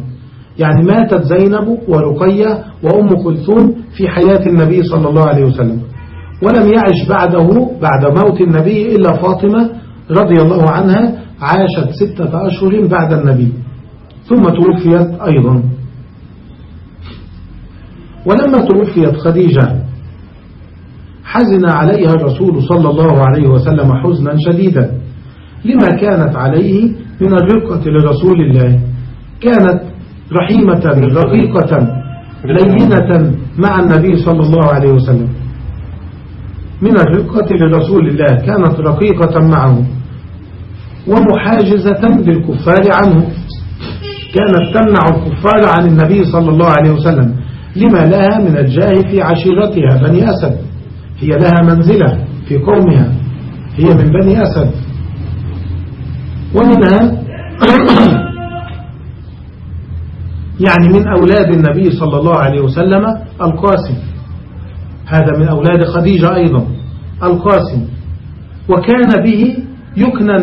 يعني ماتت زينب ورقية وأم كلثوم في حياة النبي صلى الله عليه وسلم. ولم يعش بعده بعد موت النبي إلا فاطمة رضي الله عنها عاشت ستة أشهر بعد النبي. ثم توفيت أيضا. ولما توفيت خديجة حزن عليها الرسول صلى الله عليه وسلم حزنا شديدا لما كانت عليه من الرقة لرسول الله. كانت رحيمة رقيقة لينة مع النبي صلى الله عليه وسلم. من الرقة لرسول الله كانت رقيقة معه ومحاجزة للكفار عنه. كانت تمنع الكفار عن النبي صلى الله عليه وسلم. لما لها من الجاه في عشيرتها بني أسد. هي لها منزلة في قومها. هي من بني أسد. ومنها يعني من أولاد النبي صلى الله عليه وسلم القاسم. هذا من أولاد خديجة أيضا القاسم. وكان به يكنى,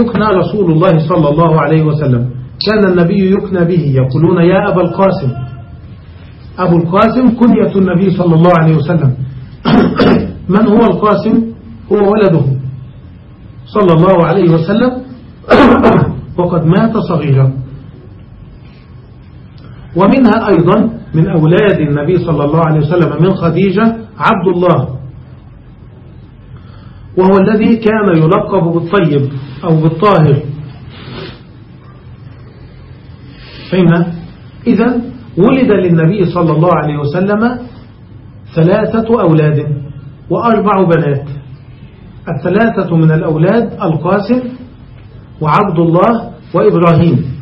يكنى رسول الله صلى الله عليه وسلم. كان النبي يكنى به يقولون يا أبا القاسم. أبو القاسم كنية النبي صلى الله عليه وسلم. من هو القاسم؟ هو ولده. صلى الله عليه وسلم. وقد مات صغيرا. ومنها أيضا من أولاد النبي صلى الله عليه وسلم من خديجة عبد الله. وهو الذي كان يلقب بالطيب أو بالطاهر. فهمنا؟ إذا ولد للنبي صلى الله عليه وسلم ثلاثة أولاد وأربع بنات. الثلاثة من الأولاد القاسم وعبد الله وإبراهيم.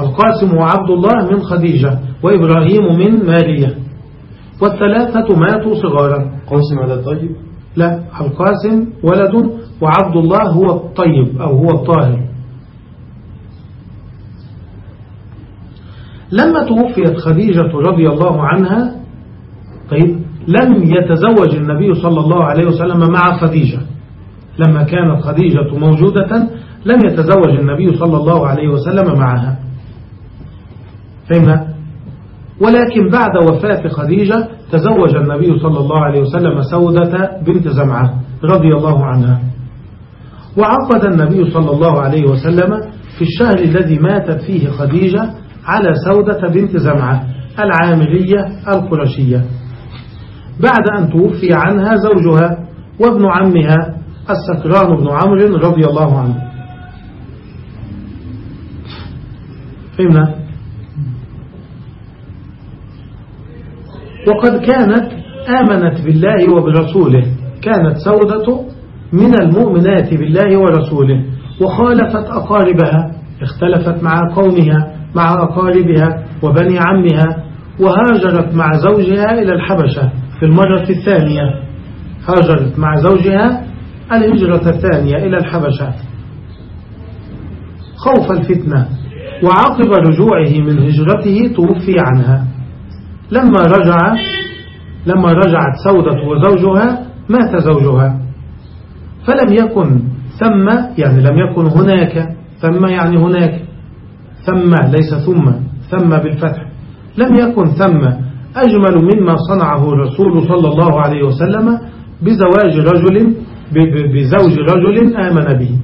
القاسم وعبد الله من خديجة وإبراهيم من ماريا. والثلاثة ماتوا صغارا. قاسم على طيب؟ لا القاسم ولد وعبد الله هو الطيب أو هو الطاهر. لما توفيت خديجة رضي الله عنها طيب لم يتزوج النبي صلى الله عليه وسلم مع خديجة. لما كانت خديجة موجودة لم يتزوج النبي صلى الله عليه وسلم معها. فهمنا ولكن بعد وفاة خديجة تزوج النبي صلى الله عليه وسلم سودة بنت زمعة رضي الله عنها. وعقد النبي صلى الله عليه وسلم في الشهر الذي ماتت فيه خديجة على سودة بنت زمعة العامرية القرشية. بعد أن توفي عنها زوجها وابن عمها السكران بن عمرو رضي الله عنه. فهمنا؟ وقد كانت آمنت بالله وبرسوله. كانت سودة من المؤمنات بالله ورسوله. وخالفت أقاربها. اختلفت مع قومها مع أقاربها وبني عمها. وهاجرت مع زوجها إلى الحبشة في المرة الثانية. هاجرت مع زوجها الهجرة الثانية إلى الحبشة. خوف الفتنة. وعقب رجوعه من هجرته توفي عنها. لما رجع لما رجعت سودة وزوجها مات زوجها. فلم يكن ثم يعني لم يكن هناك ثم يعني هناك. ثم ليس ثم ثم بالفتح. لم يكن ثم. أجمل مما صنعه الرسول صلى الله عليه وسلم بزواج رجل بزوج رجل آمن به.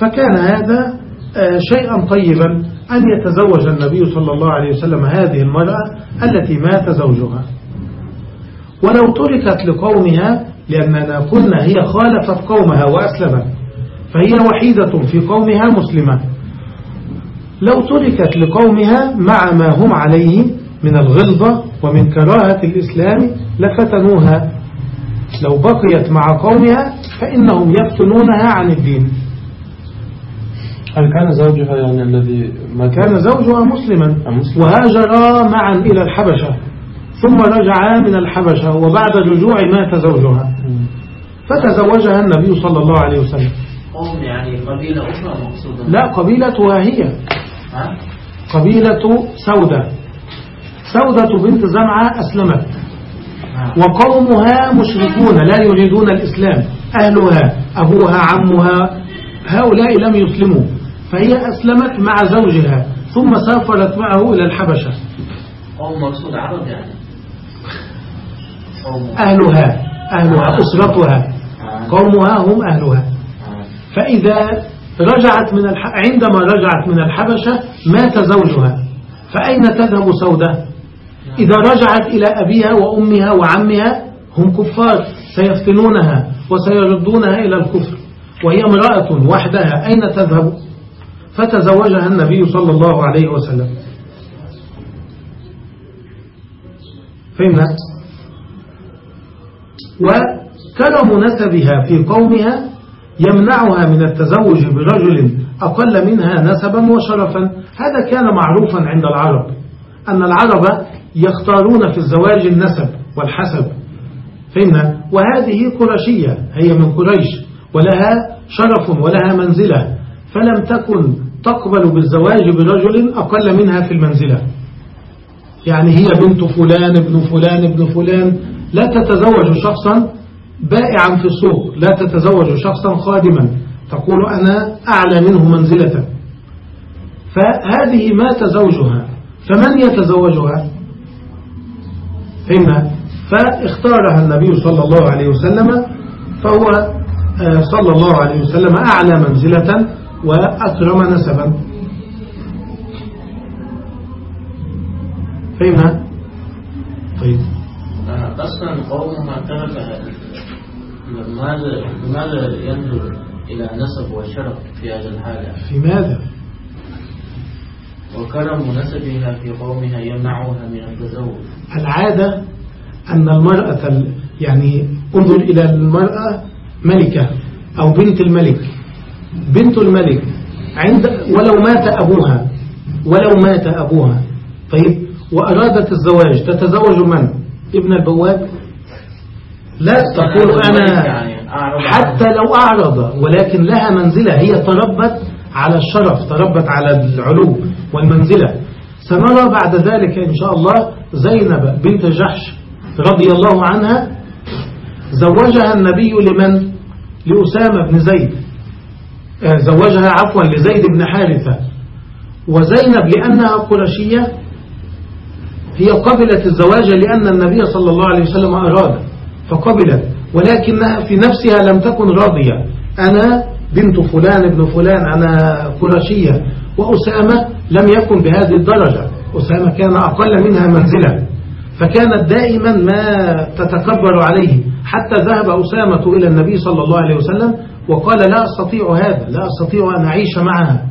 فكان هذا آه، شيئا طيبا. أن يتزوج النبي صلى الله عليه وسلم هذه المرأة التي مات زوجها. ولو تركت لقومها لأننا قلنا هي خالفت قومها وأسلمت فهي وحيدة في قومها مسلمة. لو تركت لقومها مع ما هم عليه من الغلظة ومن كراهة الإسلام لفتنوها. لو بقيت مع قومها فإنهم يفتنونها عن الدين. هل كان زوجها يعني الذي ما كان زوجها مسلما. وهاجرا معا إلى الحبشة. ثم رجعا من الحبشة وبعد الرجوع مات زوجها. فتزوجها النبي صلى الله عليه وسلم. قوم يعني قبيلة أخرى مقصودة. لا قبيلتها هي؟ قبيلة سودة. سودة بنت زمعة أسلمت. ها. وقومها مشركون لا يريدون الإسلام. أهلها أبوها عمها هؤلاء لم يسلموا. فهي أسلمت مع زوجها ثم سافرت معه إلى الحبشة. قوم مقصود عرب يعني. أهلها أهلها أسرتها. قومها هم أهلها. ها. فإذا رجعت من الح... عندما رجعت من الحبشة مات زوجها. فأين تذهب سودة؟ إذا رجعت إلى أبيها وأمها وعمها هم كفار سيفتنونها وسيردونها إلى الكفر. وهي امرأة وحدها. أين تذهب؟ فتزوجها النبي صلى الله عليه وسلم. فهمنا؟ وكرم نسبها في قومها يمنعها من التزوج برجل أقل منها نسبا وشرفا. هذا كان معروفا عند العرب أن العرب يختارون في الزواج النسب والحسب. فهمنا؟ وهذه قرشية هي من قريش ولها شرف ولها منزلة. فلم تكن تقبل بالزواج برجل أقل منها في المنزلة. يعني هي بنت فلان ابن فلان ابن فلان. لا تتزوج شخصا بائعا في السوق. لا تتزوج شخصا خادما. تقول أنا أعلى منه منزلة. فهذه مات زوجها فمن يتزوجها؟ فهمنا فاختارها النبي صلى الله عليه وسلم فهو آه، صلى الله عليه وسلم أعلى منزلة. وأكرم نسبا. فهمنا؟ طيب. أصلا قومها ترك لماذا لماذا ينظر إلى نسب وشرف في هذا الحالة في ماذا؟ وكرم نسبها في قومها يمنعها من التزوج. العادة أن المرأة ال- يعني انظر إلى المرأة ملكة أو بنت الملك. بنت الملك عند ولو مات أبوها ولو مات أبوها. طيب وأرادت الزواج تتزوج من؟ ابن البواب؟ لا تقول أنا يعني حتى لو أعرض ولكن لها منزلة هي تربت على الشرف تربت على العلو والمنزلة. سنرى بعد ذلك إن شاء الله زينب بنت جحش رضي الله عنها زوجها النبي لمن؟ لأسامة بن زيد. زوجها عفوا لزيد بن حارثة. وزينب لأنها قرشية هي قبلت الزواج لأن النبي صلى الله عليه وسلم أراد فقبلت ولكنها في نفسها لم تكن راضية. أنا بنت فلان ابن فلان أنا قرشية وأسامة لم يكن بهذه الدرجة. أسامة كان أقل منها منزلة فكانت دائما ما تتكبر عليه. حتى ذهب أسامة إلى النبي صلى الله عليه وسلم وقال لا أستطيع هذا لا أستطيع أن أعيش معها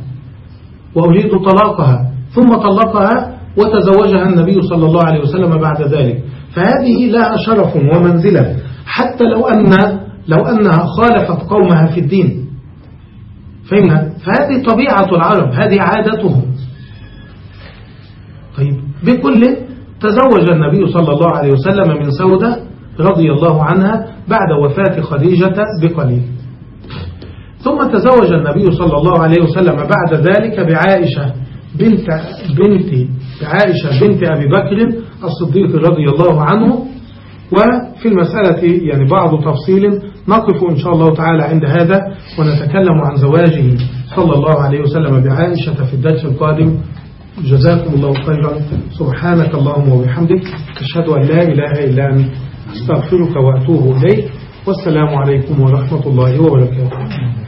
وأريد طلاقها. ثم طلقها وتزوجها النبي صلى الله عليه وسلم بعد ذلك. فهذه لها شرف ومنزلة. حتى لو أن لو أنها خالفت قومها في الدين. فهمنا؟ فهذه طبيعة العرب هذه عادتهم. طيب بكل تزوج النبي صلى الله عليه وسلم من سودة رضي الله عنها بعد وفاة خديجة بقليل. ثم تزوج النبي صلى الله عليه وسلم بعد ذلك بعائشة بنت بنت بعائشة بنت أبي بكر الصديق رضي الله عنه. وفي المسألة يعني بعض تفصيل نقف إن شاء الله تعالى عند هذا ونتكلم عن زواجه صلى الله عليه وسلم بعائشة في الدرس القادم. جزاكم الله خيرا. سبحانك اللهم وبحمدك. أشهد أن لا إله إلا أنت. أستغفرك وأتوب إليك. والسلام عليكم ورحمة الله وبركاته.